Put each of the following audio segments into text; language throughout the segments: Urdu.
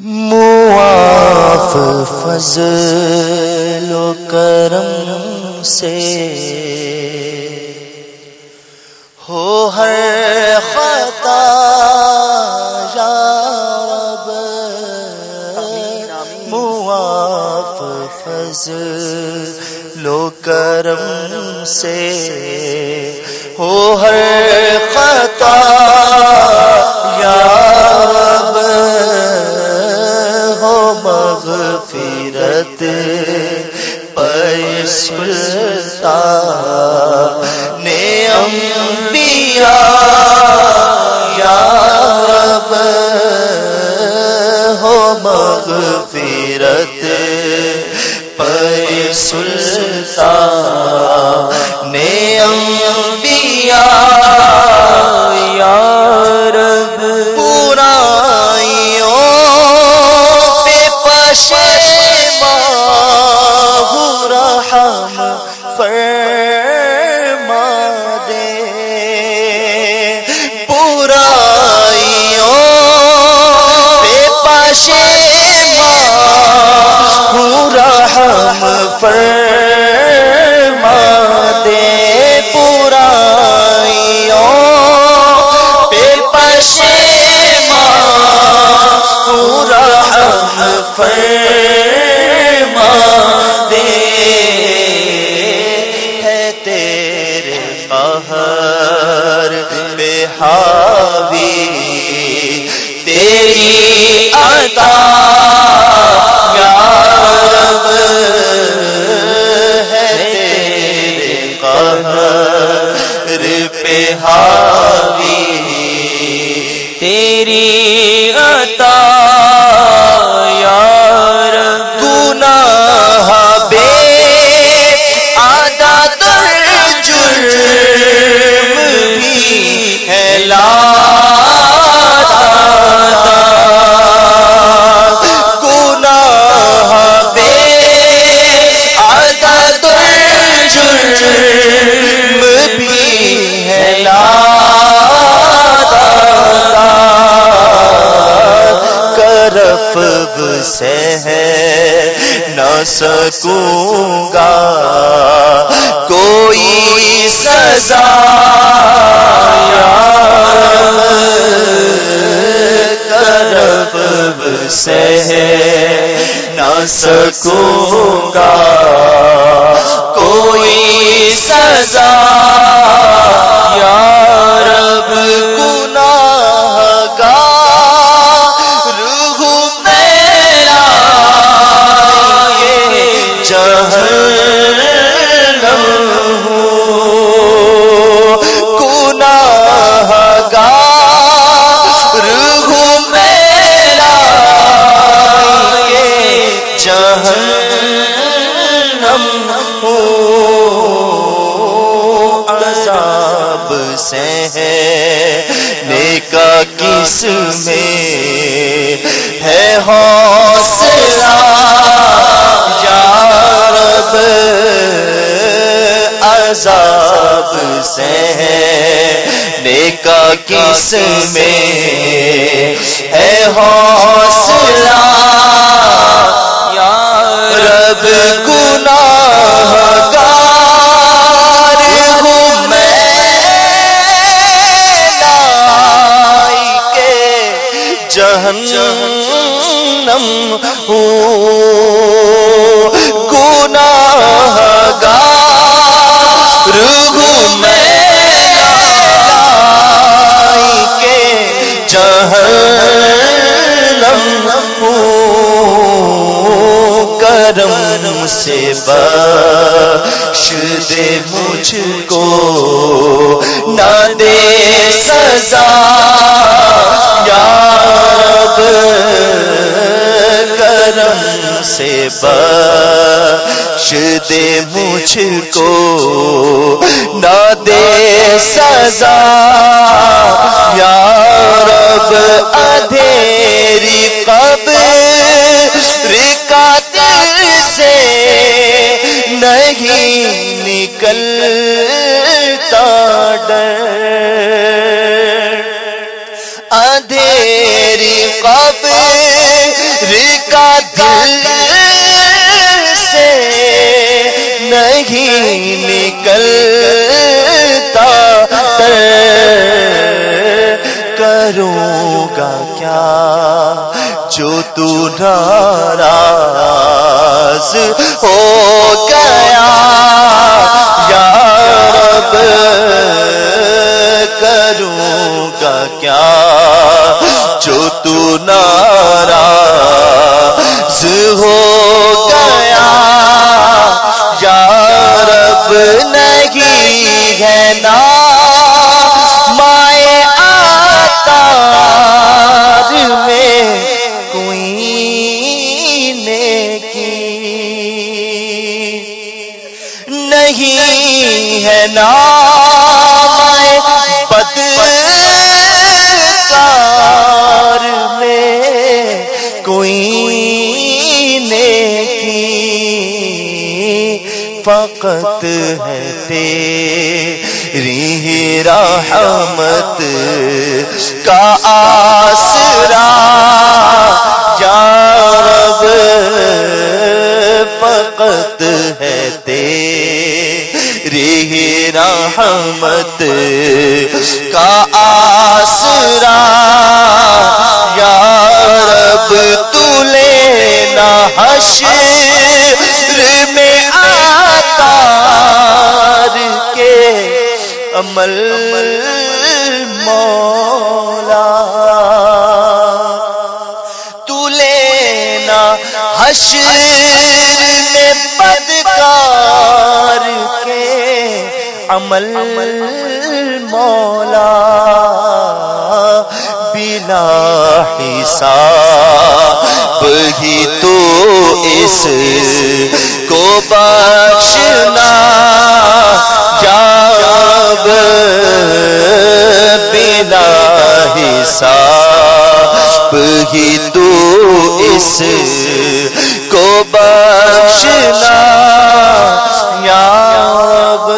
معاف فضل و کرم سے ہو ہر خطا یا رب معاف فضل و کرم سے ہو ہر پیسلتا نے انبیاء یا رب ہو مغفرت پر پیسلتا نے رحم سکوں گا کوئی سزا کرب سے نہ سکوں گا کوئی سزا ہوں عذاب سے ہے۔ نیکا کس میں ہے حوصلہ؟ یا رب، عذاب سے ہے۔ نیکا کس میں ہے حوصلہ؟ بخش دے مجھ کو، نہ دے سزا۔ یا کرم سے بخش دے مجھ کو، نہ دے سزا۔ نکلتا کروں گا کیا جو تو ناراض ہو گیا؟ یا رب، کروں گا کیا جو تو نا مائے آتا میں کوئی نیکی نہیں ہے نا پد میں کوئی نیکی فقط ہے تیری رحمت کا آسرا، یا رب، فقط ہے تیری رحمت کا آسرا۔ یا رب، تو لینا حشر عمل مولا، تو لینا حشر میں بدکار کے عمل مولا، بلا حساب ہی تو اس کو بخشنا حساب ہی تو اس کو بخشنا یاب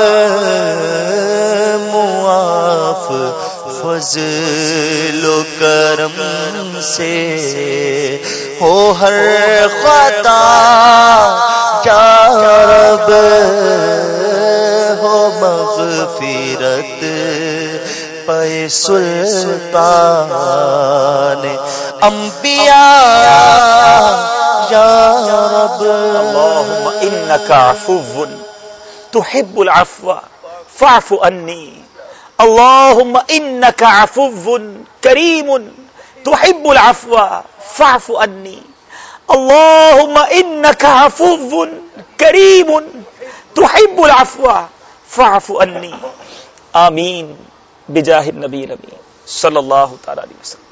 معاف، فضل و کرم سے ہو ہر خطا کیا رب سلطان، انبیاء، یا رب اللهم انك عفو، تحب العفو، فاعف عني اللهم انك عفو كريم تحب العفو، فاعف عني اللهم انك عفو كريم تحب العفو، فاعف عني آمين بجاہ نبی نبی صلی اللہ تعالی وسلم.